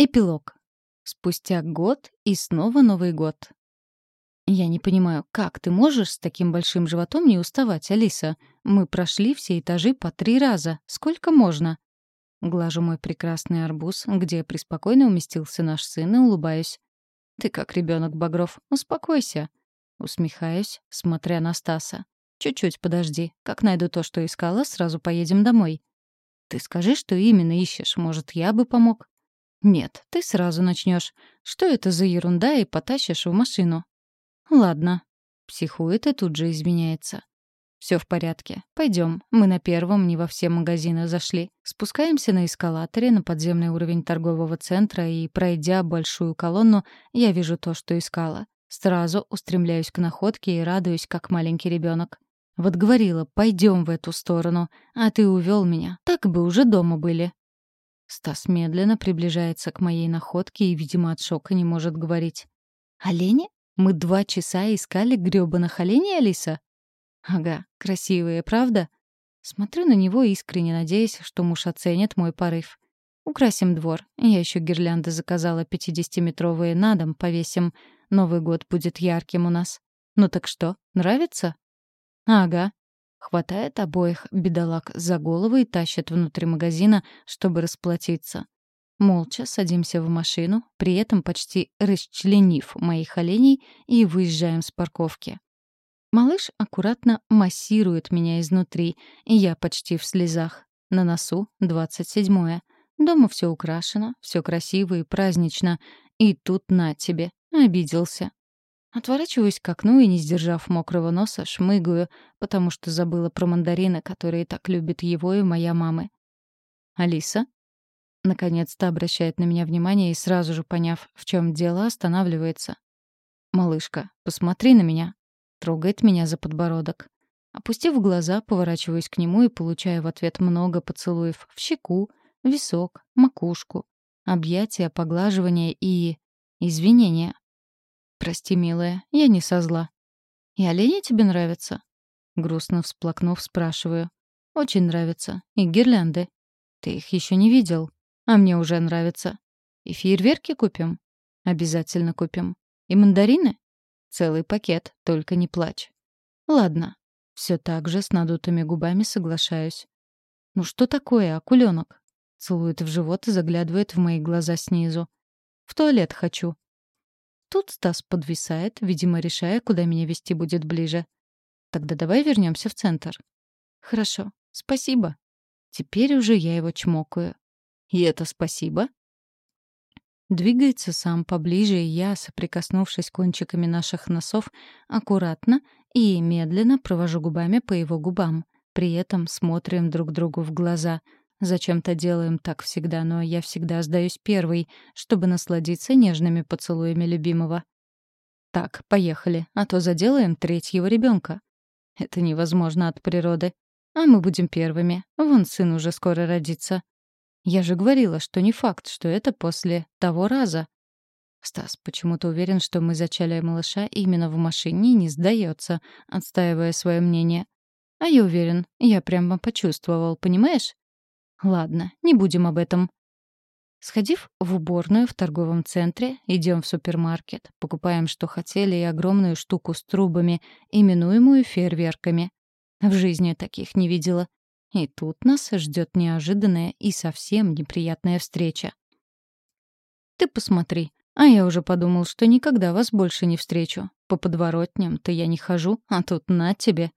Эпилог. Спустя год и снова Новый год. Я не понимаю, как ты можешь с таким большим животом не уставать, Алиса? Мы прошли все этажи по три раза. Сколько можно? Глажу мой прекрасный арбуз, где преспокойно уместился наш сын, и улыбаюсь. Ты как ребенок, Багров, успокойся. Усмехаюсь, смотря на Стаса. Чуть-чуть подожди. Как найду то, что искала, сразу поедем домой. Ты скажи, что именно ищешь. Может, я бы помог? Нет, ты сразу начнешь. Что это за ерунда и потащишь в машину? Ладно. Психует и тут же изменяется. Все в порядке. Пойдем. Мы на первом не во все магазины зашли. Спускаемся на эскалаторе на подземный уровень торгового центра и, пройдя большую колонну, я вижу то, что искала. Сразу устремляюсь к находке и радуюсь, как маленький ребенок. Вот говорила, пойдем в эту сторону, а ты увел меня. Так бы уже дома были. Стас медленно приближается к моей находке и, видимо, от шока не может говорить. «Олени? Мы два часа искали грёбаных оленей, Алиса?» «Ага, красивые, правда?» Смотрю на него, искренне надеясь, что муж оценит мой порыв. «Украсим двор. Я еще гирлянды заказала пятидесятиметровые на дом, повесим. Новый год будет ярким у нас. Ну так что, нравится?» «Ага», Хватает обоих бедолаг за голову и тащит внутрь магазина, чтобы расплатиться. Молча садимся в машину, при этом почти расчленив моих оленей, и выезжаем с парковки. Малыш аккуратно массирует меня изнутри, и я почти в слезах. На носу двадцать седьмое. Дома все украшено, все красиво и празднично. И тут на тебе, обиделся. Отворачиваюсь к окну и, не сдержав мокрого носа, шмыгаю, потому что забыла про мандарины, которые так любит его и моя мамы. «Алиса?» Наконец-то обращает на меня внимание и, сразу же поняв, в чем дело, останавливается. «Малышка, посмотри на меня». Трогает меня за подбородок. Опустив глаза, поворачиваюсь к нему и получаю в ответ много поцелуев в щеку, висок, макушку, объятия, поглаживания и... извинения. «Прости, милая, я не со зла». «И олени тебе нравятся?» Грустно всплакнув, спрашиваю. «Очень нравятся. И гирлянды. Ты их еще не видел. А мне уже нравится. И фейерверки купим?» «Обязательно купим. И мандарины?» «Целый пакет, только не плачь». «Ладно». Все так же с надутыми губами соглашаюсь. «Ну что такое, акуленок?» Целует в живот и заглядывает в мои глаза снизу. «В туалет хочу», Тут Стас подвисает, видимо, решая, куда меня вести будет ближе. Тогда давай вернемся в центр. Хорошо, спасибо. Теперь уже я его чмокаю. И это спасибо? Двигается сам поближе, и я, соприкоснувшись кончиками наших носов, аккуратно и медленно провожу губами по его губам. При этом смотрим друг другу в глаза — Зачем-то делаем так всегда, но я всегда сдаюсь первой, чтобы насладиться нежными поцелуями любимого. Так, поехали, а то заделаем третьего ребенка. Это невозможно от природы. А мы будем первыми. Вон сын уже скоро родится. Я же говорила, что не факт, что это после того раза. Стас почему-то уверен, что мы зачали малыша именно в машине и не сдается, отстаивая свое мнение. А я уверен, я прямо почувствовал, понимаешь? Ладно, не будем об этом. Сходив в уборную в торговом центре, идем в супермаркет, покупаем, что хотели, и огромную штуку с трубами, именуемую фейерверками. В жизни таких не видела. И тут нас ждет неожиданная и совсем неприятная встреча. Ты посмотри, а я уже подумал, что никогда вас больше не встречу. По подворотням-то я не хожу, а тут на тебе.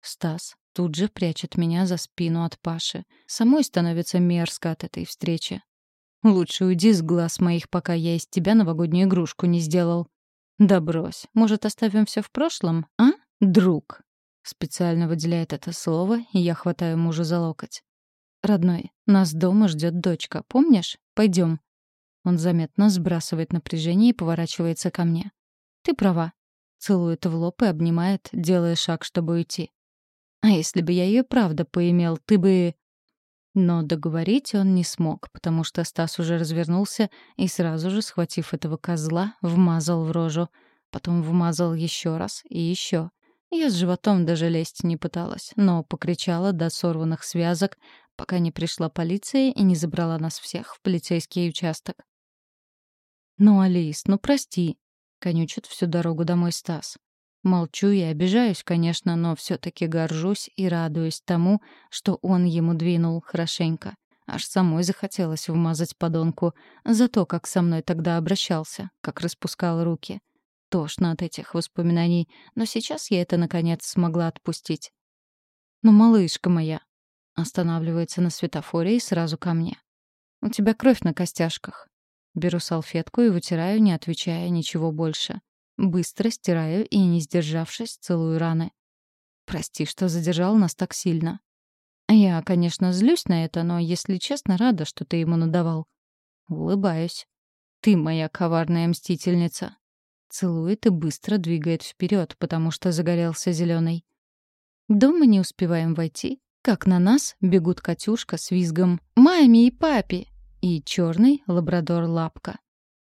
Стас, Тут же прячет меня за спину от Паши. Самой становится мерзко от этой встречи. Лучше уйди с глаз моих, пока я из тебя новогоднюю игрушку не сделал. Да брось. Может, оставим все в прошлом, а, друг? Специально выделяет это слово, и я хватаю мужа за локоть. «Родной, нас дома ждет дочка, помнишь? Пойдем. Он заметно сбрасывает напряжение и поворачивается ко мне. «Ты права». Целует в лоб и обнимает, делая шаг, чтобы уйти. А если бы я ее правда поимел, ты бы...» Но договорить он не смог, потому что Стас уже развернулся и сразу же, схватив этого козла, вмазал в рожу. Потом вмазал еще раз и еще. Я с животом даже лезть не пыталась, но покричала до сорванных связок, пока не пришла полиция и не забрала нас всех в полицейский участок. «Ну, Алис, ну прости», — конючит всю дорогу домой Стас. Молчу и обижаюсь, конечно, но все таки горжусь и радуюсь тому, что он ему двинул хорошенько. Аж самой захотелось вмазать подонку за то, как со мной тогда обращался, как распускал руки. Тошно от этих воспоминаний, но сейчас я это, наконец, смогла отпустить. «Ну, малышка моя!» Останавливается на светофоре и сразу ко мне. «У тебя кровь на костяшках». Беру салфетку и вытираю, не отвечая ничего больше. Быстро стираю и, не сдержавшись, целую раны. Прости, что задержал нас так сильно. Я, конечно, злюсь на это, но, если честно, рада, что ты ему надавал. Улыбаюсь. Ты моя коварная мстительница. Целует и быстро двигает вперед, потому что загорелся зеленый. Дома не успеваем войти, как на нас бегут Катюшка с визгом «Маме и папе!» и черный лабрадор Лапка.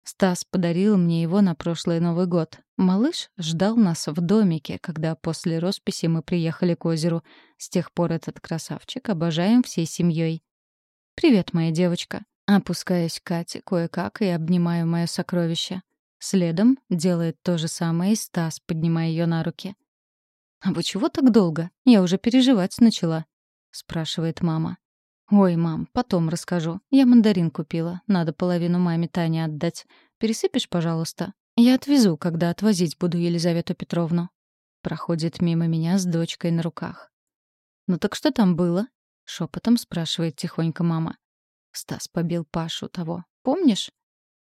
Стас подарил мне его на прошлый Новый год. Малыш ждал нас в домике, когда после росписи мы приехали к озеру. С тех пор этот красавчик обожаем всей семьей. «Привет, моя девочка». Опускаюсь к Кате кое-как и обнимаю мое сокровище. Следом делает то же самое и Стас, поднимая ее на руки. «А вы чего так долго? Я уже переживать начала», — спрашивает мама. «Ой, мам, потом расскажу. Я мандарин купила. Надо половину маме Тане отдать. Пересыпешь, пожалуйста? Я отвезу, когда отвозить буду Елизавету Петровну». Проходит мимо меня с дочкой на руках. «Ну так что там было?» — шепотом спрашивает тихонько мама. Стас побил Пашу того. «Помнишь?»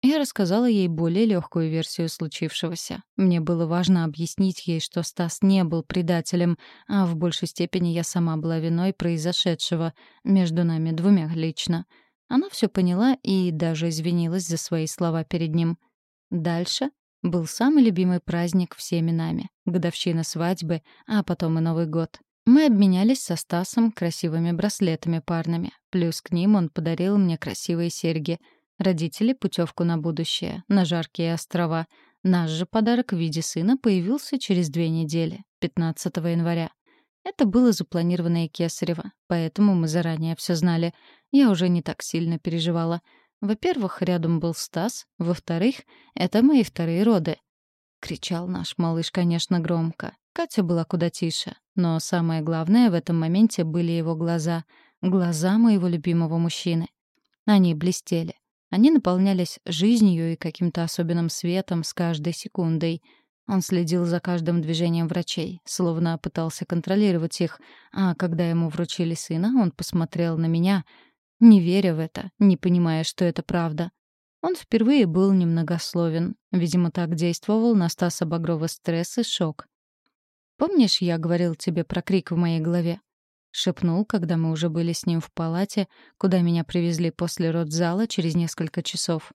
Я рассказала ей более легкую версию случившегося. Мне было важно объяснить ей, что Стас не был предателем, а в большей степени я сама была виной произошедшего между нами двумя лично. Она все поняла и даже извинилась за свои слова перед ним. Дальше был самый любимый праздник всеми нами — годовщина свадьбы, а потом и Новый год. Мы обменялись со Стасом красивыми браслетами парными. Плюс к ним он подарил мне красивые серьги — Родители — путевку на будущее, на жаркие острова. Наш же подарок в виде сына появился через две недели, 15 января. Это было запланированное Кесарево, поэтому мы заранее все знали. Я уже не так сильно переживала. Во-первых, рядом был Стас. Во-вторых, это мои вторые роды. Кричал наш малыш, конечно, громко. Катя была куда тише. Но самое главное в этом моменте были его глаза. Глаза моего любимого мужчины. Они блестели. Они наполнялись жизнью и каким-то особенным светом с каждой секундой. Он следил за каждым движением врачей, словно пытался контролировать их, а когда ему вручили сына, он посмотрел на меня, не веря в это, не понимая, что это правда. Он впервые был немногословен. Видимо, так действовал на Стаса Багрова стресс и шок. «Помнишь, я говорил тебе про крик в моей голове?» — шепнул, когда мы уже были с ним в палате, куда меня привезли после родзала через несколько часов.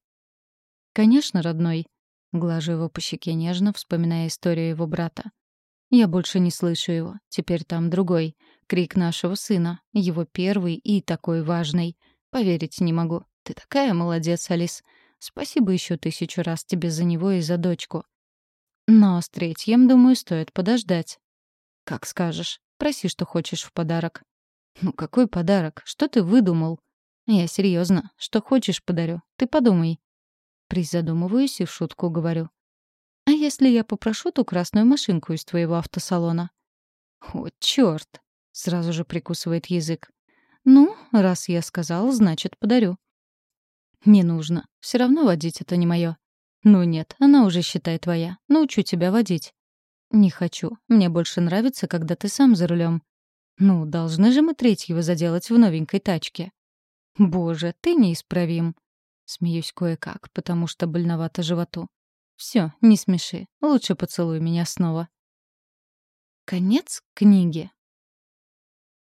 «Конечно, родной», — глажу его по щеке нежно, вспоминая историю его брата. «Я больше не слышу его. Теперь там другой. Крик нашего сына. Его первый и такой важный. Поверить не могу. Ты такая молодец, Алис. Спасибо еще тысячу раз тебе за него и за дочку. Но с третьим, думаю, стоит подождать. Как скажешь. Проси, что хочешь в подарок». «Ну какой подарок? Что ты выдумал?» «Я серьезно. Что хочешь, подарю. Ты подумай». Призадумываюсь и в шутку говорю. «А если я попрошу ту красную машинку из твоего автосалона?» «О, чёрт!» — сразу же прикусывает язык. «Ну, раз я сказал, значит, подарю». «Не нужно. Все равно водить это не мое. «Ну нет, она уже, считай, твоя. Научу тебя водить». «Не хочу. Мне больше нравится, когда ты сам за рулем. «Ну, должны же мы третьего заделать в новенькой тачке». «Боже, ты неисправим». Смеюсь кое-как, потому что больновато животу. Все, не смеши. Лучше поцелуй меня снова. Конец книги.